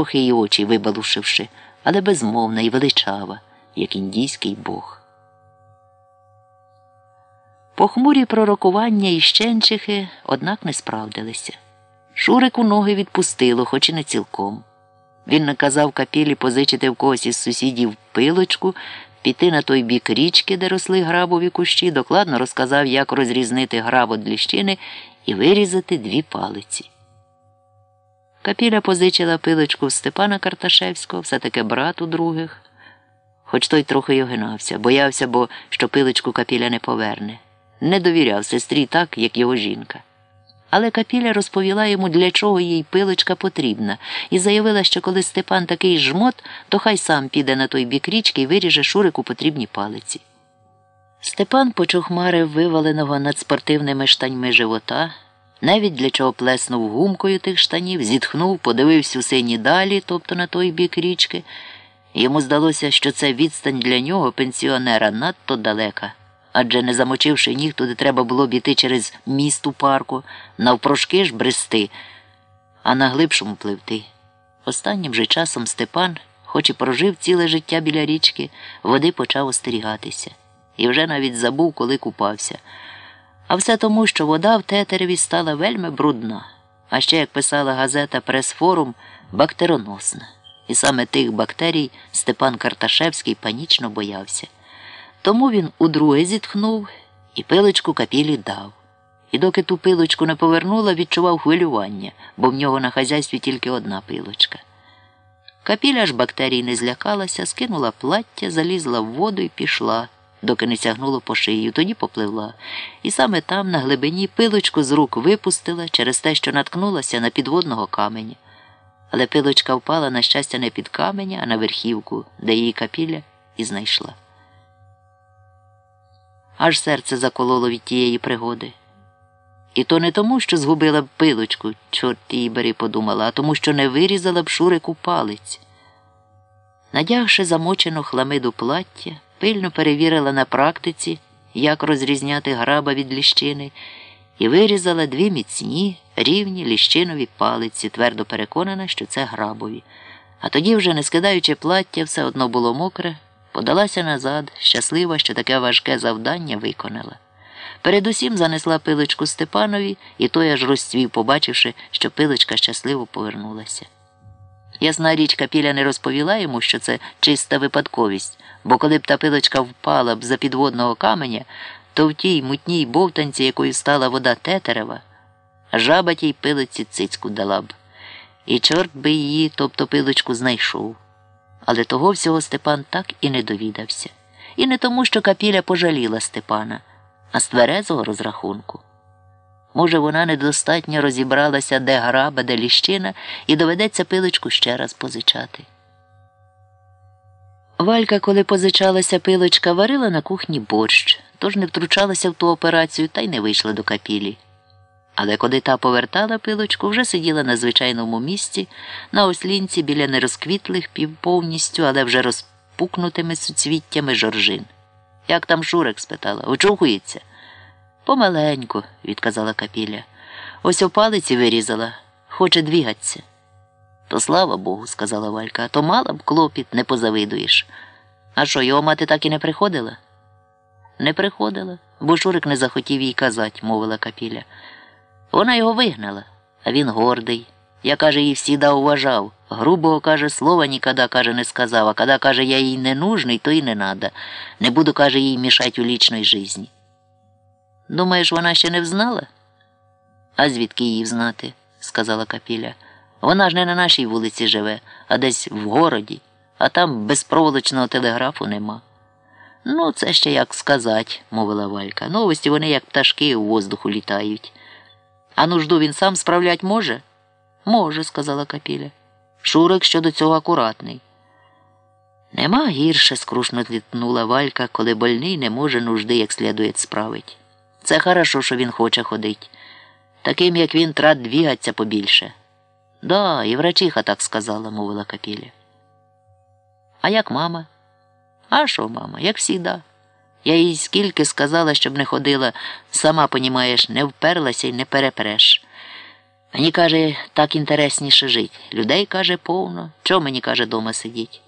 трохи й очі вибалушивши, але безмовна і величава, як індійський бог. Похмурі пророкування і щенчихи, однак не справдилися. Шурику ноги відпустило, хоч і не цілком. Він наказав капілі позичити в когось із сусідів пилочку, піти на той бік річки, де росли грабові кущі, докладно розказав, як розрізнити граб від ліщини і вирізати дві палиці. Капіля позичила пилочку Степана Карташевського, все таки брат у других, хоч той трохи й огинався, боявся, бо що пилочку капіля не поверне. Не довіряв сестрі так, як його жінка. Але Капіля розповіла йому, для чого їй пилочка потрібна, і заявила, що коли Степан такий жмот, то хай сам піде на той бік річки і виріже Шурику потрібні палиці. Степан почухмарив виваленого над спортивними штаньми живота, навіть для чого плеснув гумкою тих штанів, зітхнув, подивився у сині далі, тобто на той бік річки. Йому здалося, що це відстань для нього, пенсіонера, надто далека адже не замочивши ніг, туди треба було б іти через міст у парку, навпрошки ж брести, а на глибшому пливти. Останнім же часом Степан, хоч і прожив ціле життя біля річки, води почав остерігатися і вже навіть забув, коли купався. А все тому, що вода в тетереві стала вельми брудна, а ще, як писала газета Прес-форум, бактероносна. І саме тих бактерій Степан Карташевський панічно боявся. Тому він удруге зітхнув і пилочку капілі дав. І доки ту пилочку не повернула, відчував хвилювання, бо в нього на хазяйстві тільки одна пилочка. Капіля ж бактерій не злякалася, скинула плаття, залізла в воду і пішла, доки не сягнуло по шию, тоді попливла. І саме там, на глибині, пилочку з рук випустила через те, що наткнулася на підводного каменя. Але пилочка впала, на щастя, не під каменя, а на верхівку, де її капіля і знайшла аж серце закололо від тієї пригоди. І то не тому, що згубила б пилочку, чорт її бери, подумала, а тому, що не вирізала б шурику палець. Надягши замочену хламиду плаття, пильно перевірила на практиці, як розрізняти граба від ліщини, і вирізала дві міцні, рівні ліщинові палиці, твердо переконана, що це грабові. А тоді, вже не скидаючи плаття, все одно було мокре. Подалася назад, щаслива, що таке важке завдання виконала. Передусім занесла пилочку Степанові, і той аж розцвів, побачивши, що пилочка щасливо повернулася. Ясна річ Капіля не розповіла йому, що це чиста випадковість, бо коли б та пилочка впала б за підводного каменя, то в тій мутній бовтанці, якою стала вода тетерева, жаба тій пилиці цицьку дала б. І чорт би її, тобто пилочку, знайшов. Але того всього Степан так і не довідався. І не тому, що капіля пожаліла Степана, а з тверезого розрахунку. Може, вона недостатньо розібралася, де граба, де ліщина, і доведеться пилочку ще раз позичати. Валька, коли позичалася пилочка, варила на кухні борщ, тож не втручалася в ту операцію та й не вийшла до капілі. Але коли та повертала пилочку, вже сиділа на звичайному місці, на ослінці біля нерозквітлих півповністю, але вже розпукнутими суцвіттями жоржин. Як там Шурик? спитала. Очухується? Помаленьку, відказала капіля. Ось у палиці вирізала, хоче двігатися. То слава Богу, сказала Валька, то мала б клопіт, не позавидуєш. А що, його мати так і не приходила? Не приходила, бо Шурик не захотів їй казати, мовила капіля. Вона його вигнала, а він гордий. Я, каже, її всіда уважав. Грубого, каже, слова ніколи, каже, не сказав, а коли, каже, я їй не нужний, то й не надо. Не буду, каже, їй мішать у лічної житті. Думаєш, вона ще не взнала? А звідки її взнати? сказала Капіля. Вона ж не на нашій вулиці живе, а десь в городі, а там безпроволочного телеграфу нема. Ну, це ще як сказать, мовила Валька. Новості вони, як пташки, у воздуху літають. А нужду він сам справлять може? Може, сказала Капіля. Шурик щодо цього акуратний. Нема гірше, скрушно зітнула Валька, коли больний не може нужди як слідує справить. Це хорошо, що він хоче ходить. Таким, як він, трат двігаться побільше. Да, і врачиха так сказала, мовила Капіля. А як мама? А що, мама, як всіда. Я їй скільки сказала, щоб не ходила, сама, понімаєш, не вперлася і не перепреш. Мені каже, так інтересніше жить. Людей каже повно. Чого мені каже дома сидіть?